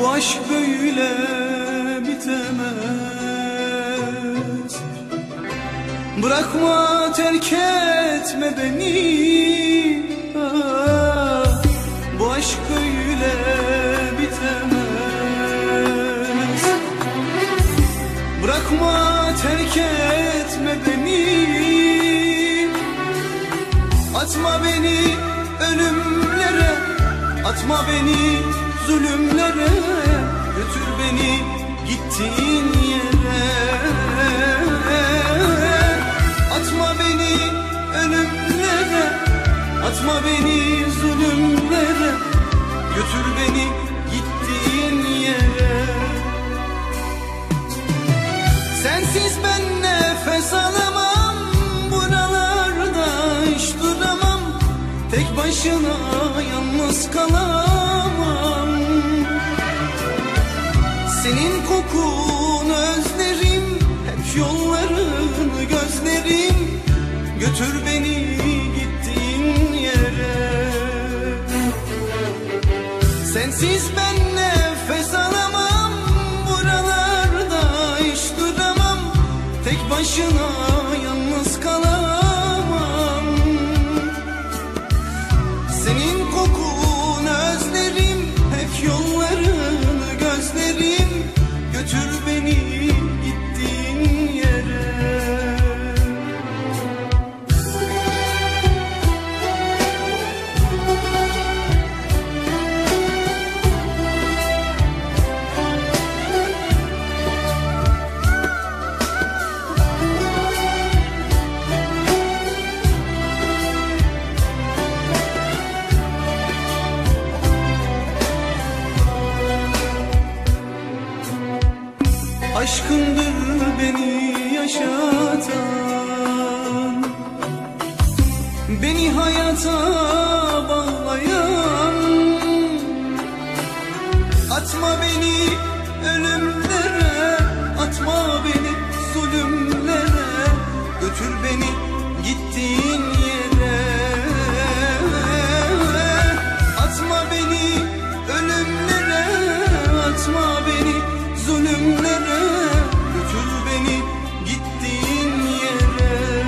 Bu aşk böyle bitemez. Bırakma terk etme beni. Ah, Bu aşk böyle bitemez. Bırakma terk etme beni. Atma beni ölümlere. Atma beni zulümlere Götür beni gittiğin yere. Atma beni ölümlere Atma beni zulümlere Götür beni gittiğin yere. Sensiz ben nefes alamam Buralarda hiç duramam. Tek başına yalnız kalamam Senin kokunu özlerim Hep yollarını gözlerim. Götür beni gittiğin yere. Sensiz ben nefes alamam Buralarda hiç duramam. Tek başına Aşkındır beni yaşatan. Beni hayata bağlayan. Atma beni ölümlere Atma beni zulümlere. Götür beni gittiğin yere. Atma beni ölümlere Atma zulümlere Götür beni gittiğin yere.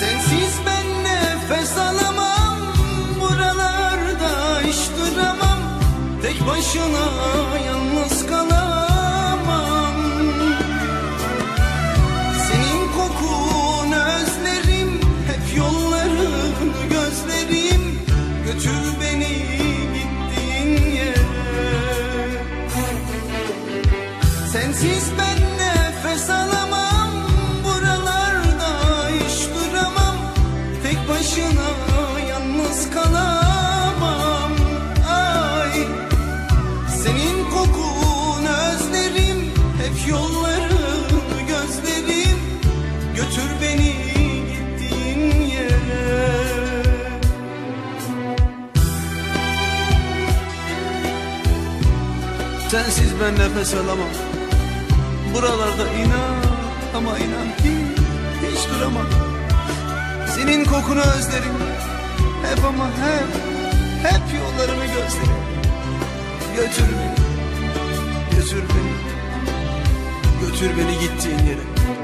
Sensiz ben nefes alamam Buralarda hiç duramam. Tek başına yalnız kalamam Sensiz ben nefes alamam. Buralarda inan ama inan ki hiç duramam. Senin kokunu özlerim. Hep ama hep Hep yollarını gözlerim. Götür beni Götür beni. Götür beni gittiğin yere